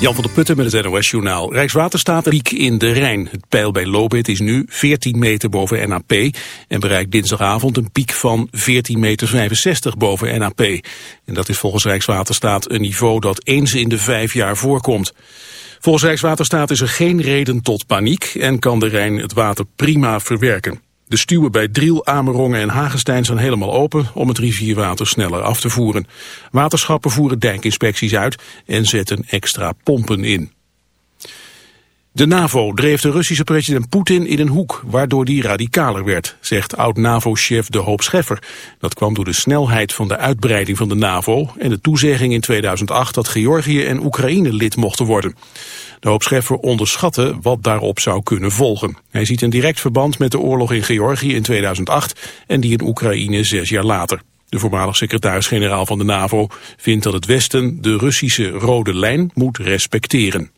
Jan van der Putten met het NOS-journaal. Rijkswaterstaat piek in de Rijn. Het peil bij Lobit is nu 14 meter boven NAP... en bereikt dinsdagavond een piek van 14,65 meter boven NAP. En dat is volgens Rijkswaterstaat een niveau dat eens in de vijf jaar voorkomt. Volgens Rijkswaterstaat is er geen reden tot paniek... en kan de Rijn het water prima verwerken. De stuwen bij Driel, Amerongen en Hagestein zijn helemaal open om het rivierwater sneller af te voeren. Waterschappen voeren dijkinspecties uit en zetten extra pompen in. De NAVO dreef de Russische president Poetin in een hoek, waardoor die radicaler werd, zegt oud-NAVO-chef De Hoop Scheffer. Dat kwam door de snelheid van de uitbreiding van de NAVO en de toezegging in 2008 dat Georgië en Oekraïne lid mochten worden. De Hoop Scheffer onderschatte wat daarop zou kunnen volgen. Hij ziet een direct verband met de oorlog in Georgië in 2008 en die in Oekraïne zes jaar later. De voormalig secretaris-generaal van de NAVO vindt dat het Westen de Russische rode lijn moet respecteren.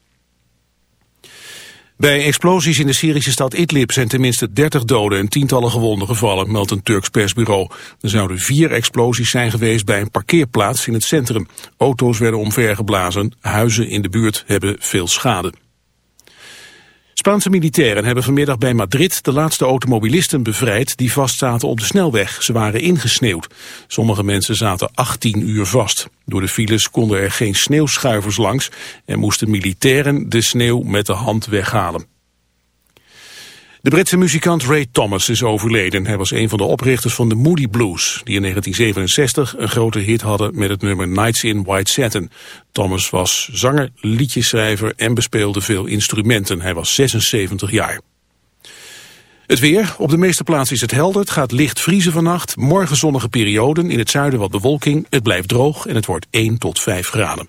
Bij explosies in de Syrische stad Idlib zijn tenminste 30 doden en tientallen gewonden gevallen, meldt een Turks persbureau. Er zouden vier explosies zijn geweest bij een parkeerplaats in het centrum. Auto's werden omvergeblazen, huizen in de buurt hebben veel schade. Spaanse militairen hebben vanmiddag bij Madrid de laatste automobilisten bevrijd die vastzaten op de snelweg. Ze waren ingesneeuwd. Sommige mensen zaten 18 uur vast. Door de files konden er geen sneeuwschuivers langs en moesten militairen de sneeuw met de hand weghalen. De Britse muzikant Ray Thomas is overleden. Hij was een van de oprichters van de Moody Blues, die in 1967 een grote hit hadden met het nummer Nights in White Satin. Thomas was zanger, liedjeschrijver en bespeelde veel instrumenten. Hij was 76 jaar. Het weer. Op de meeste plaatsen is het helder. Het gaat licht vriezen vannacht. Morgen zonnige perioden. In het zuiden wat bewolking. Het blijft droog en het wordt 1 tot 5 graden.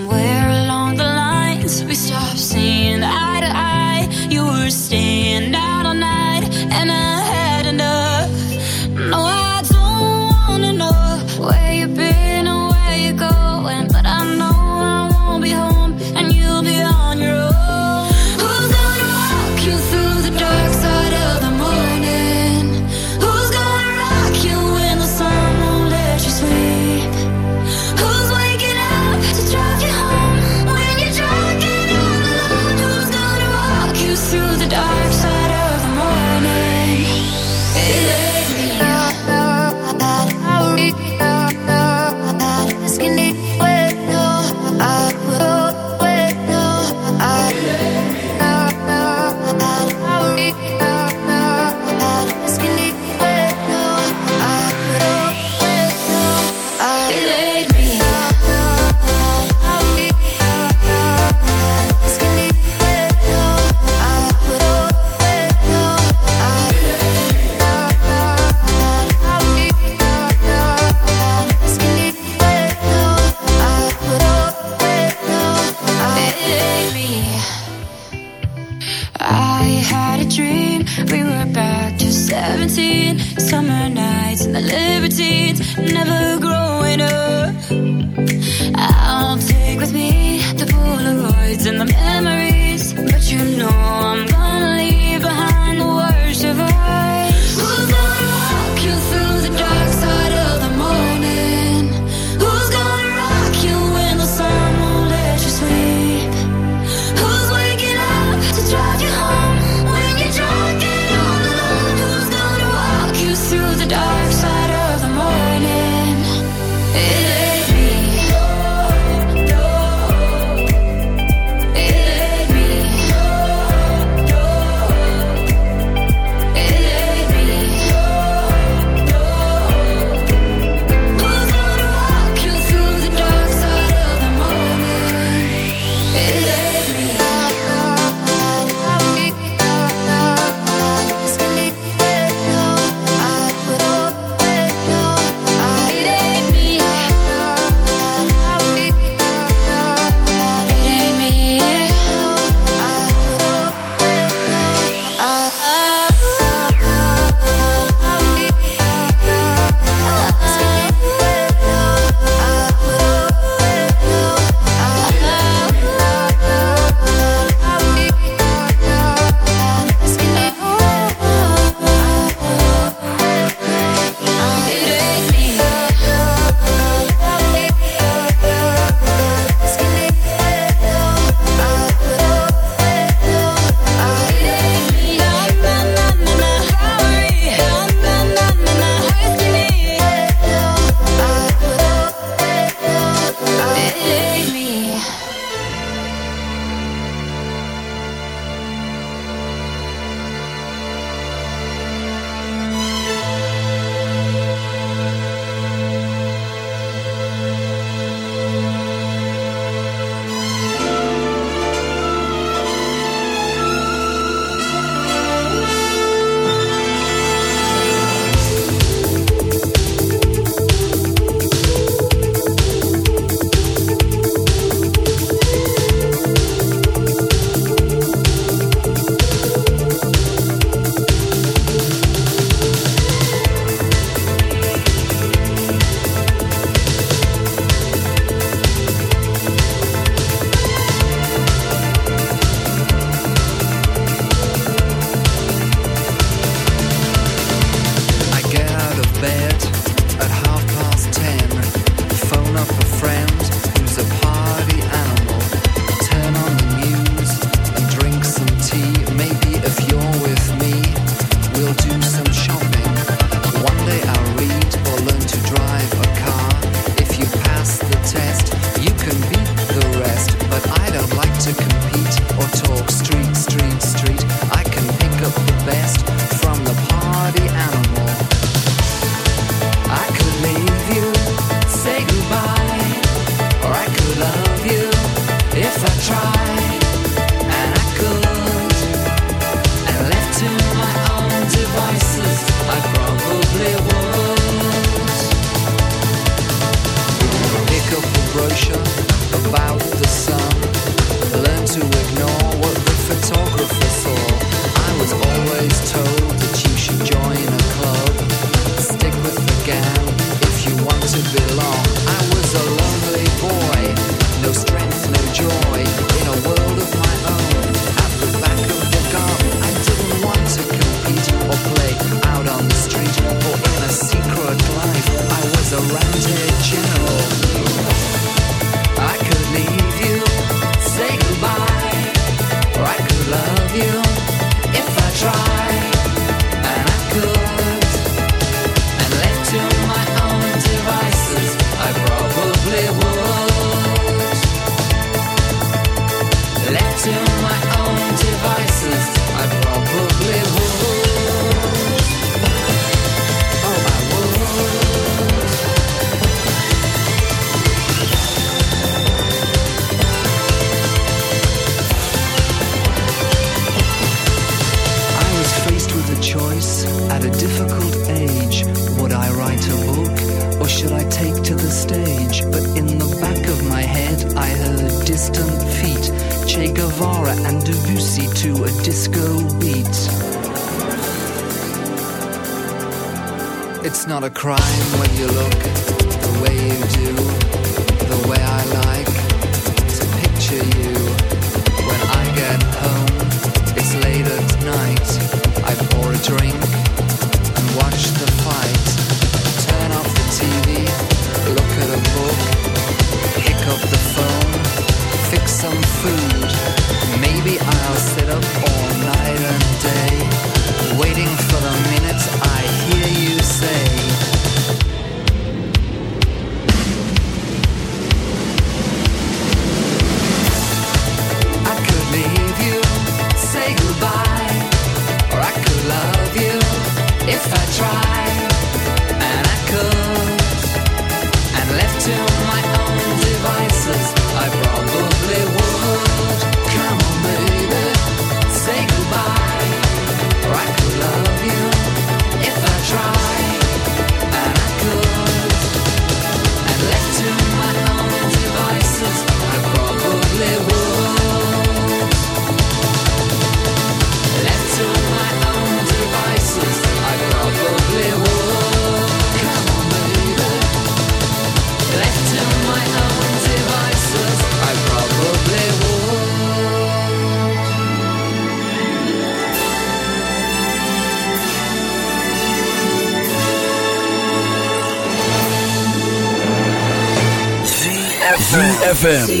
ZFM.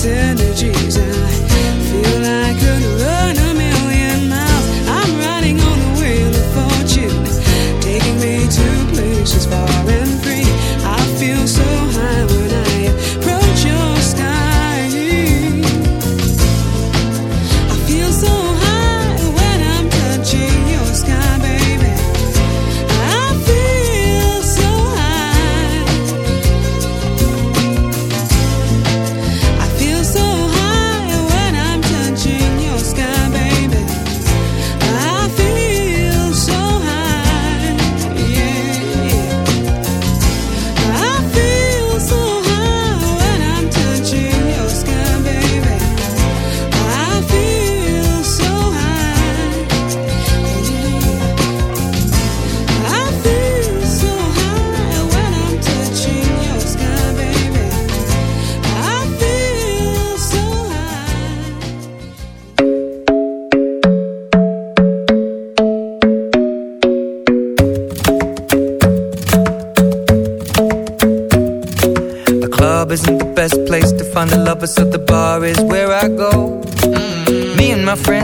synergies. I feel like an.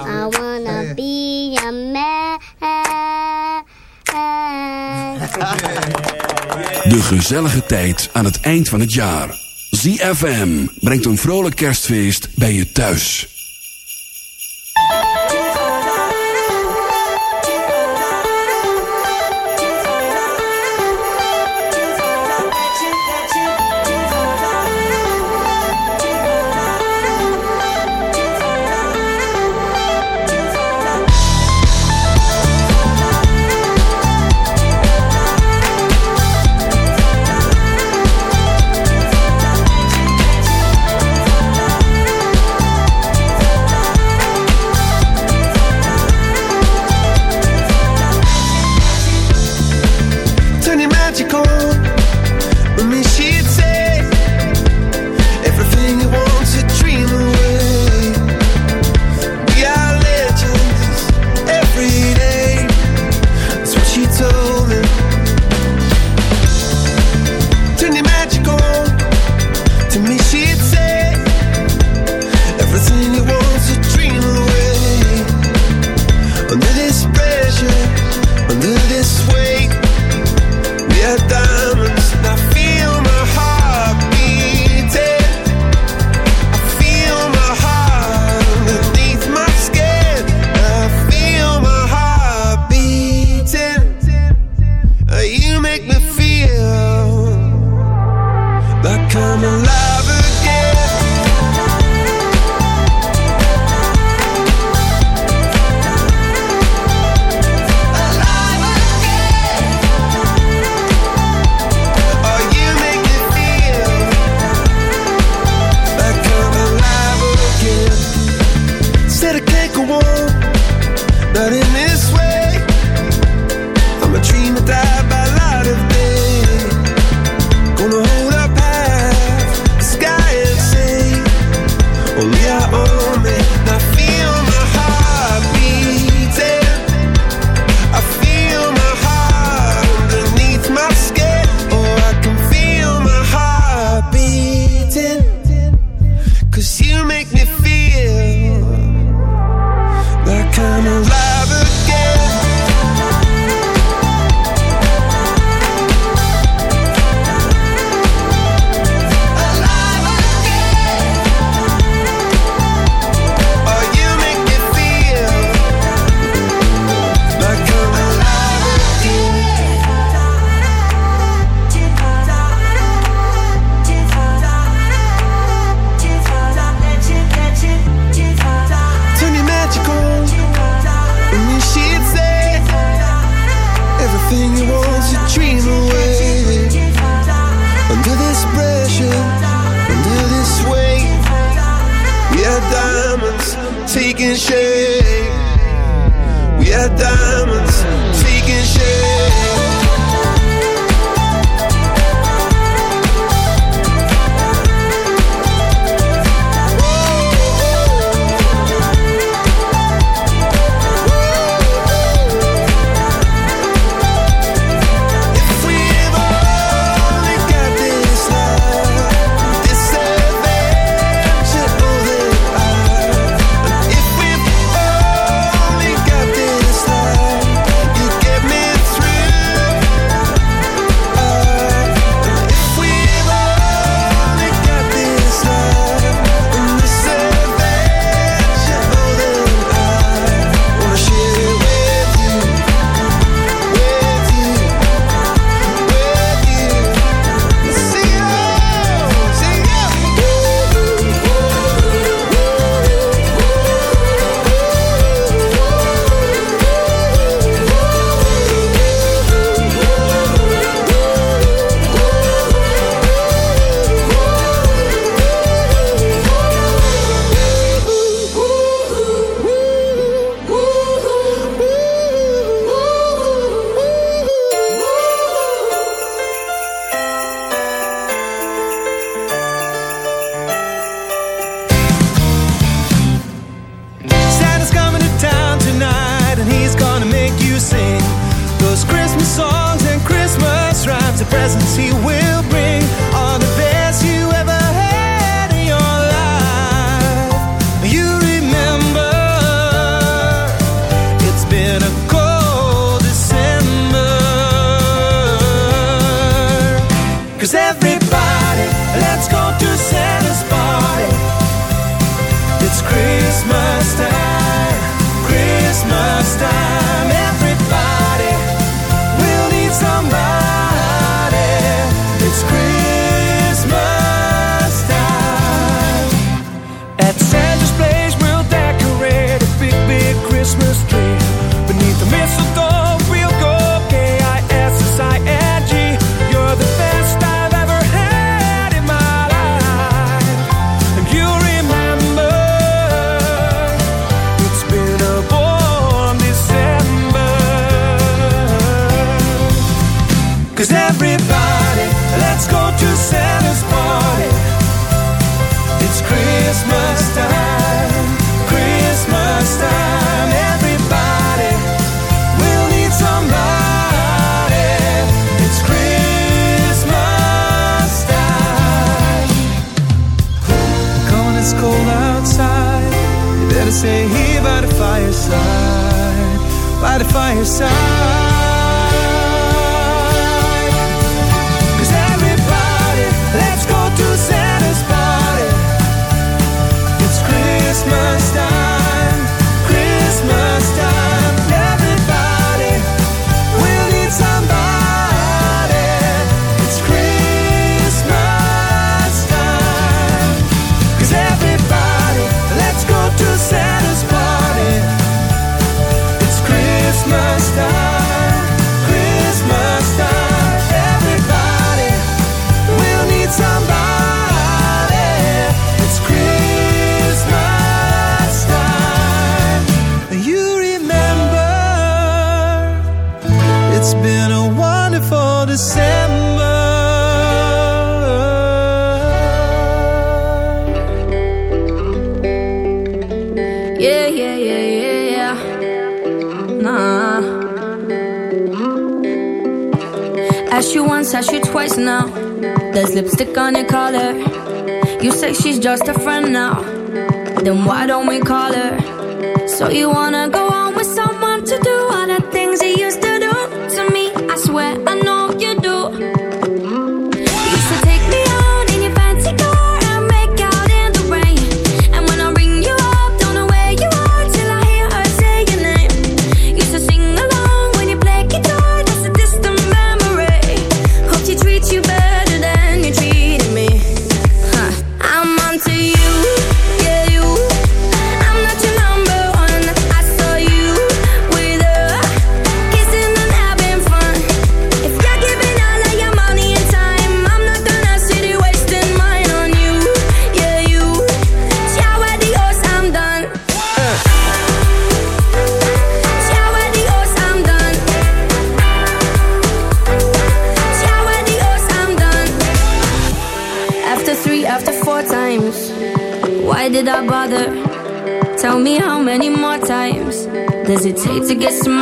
I wanna be a man. De gezellige tijd aan het eind van het jaar. ZFM brengt een vrolijk kerstfeest bij je thuis. So you wanna go on with someone it take to get smarter?